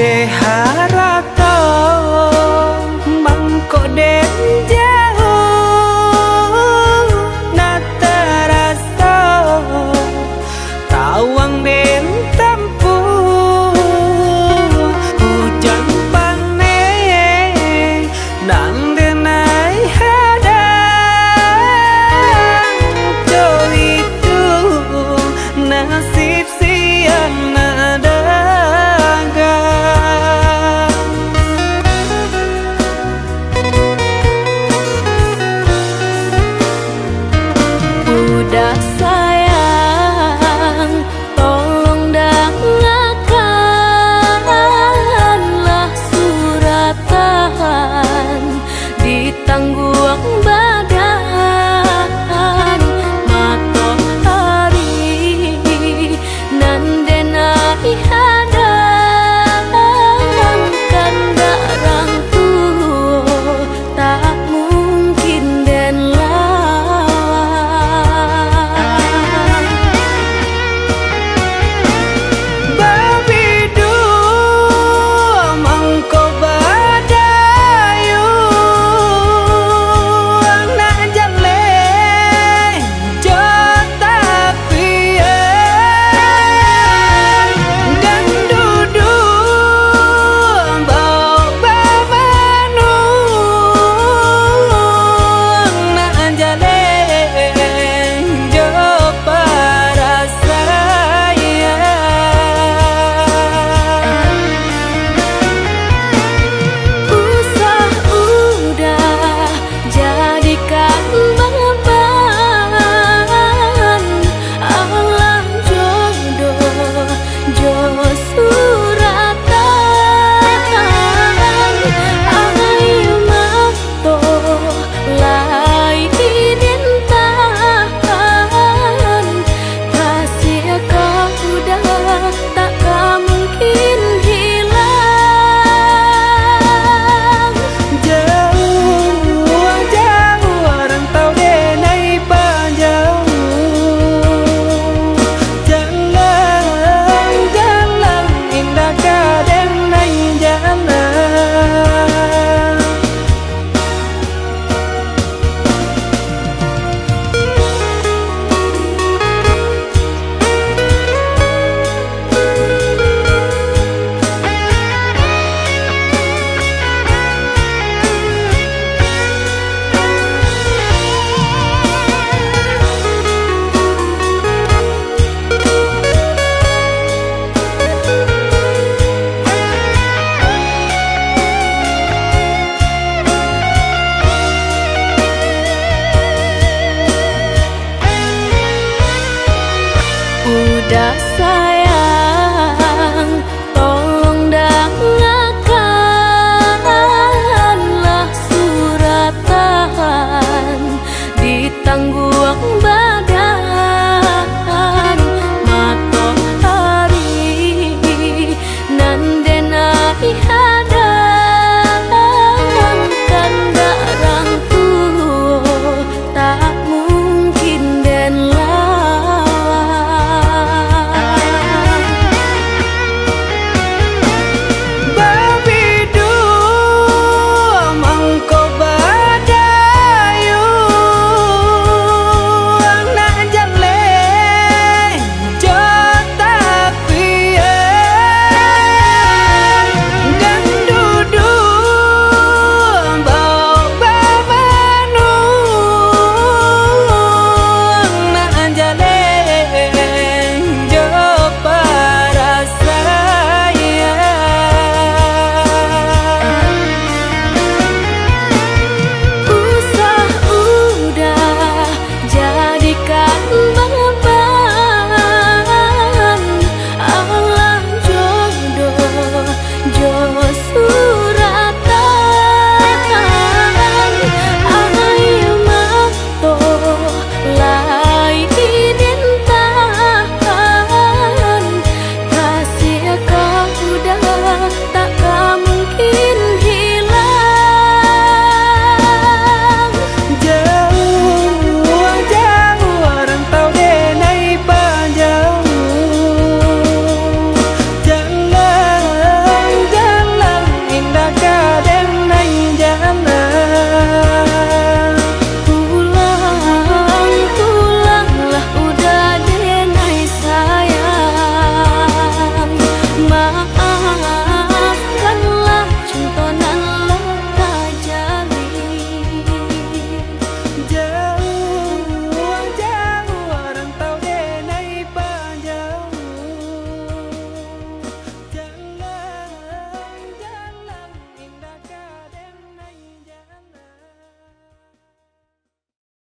day high dasar.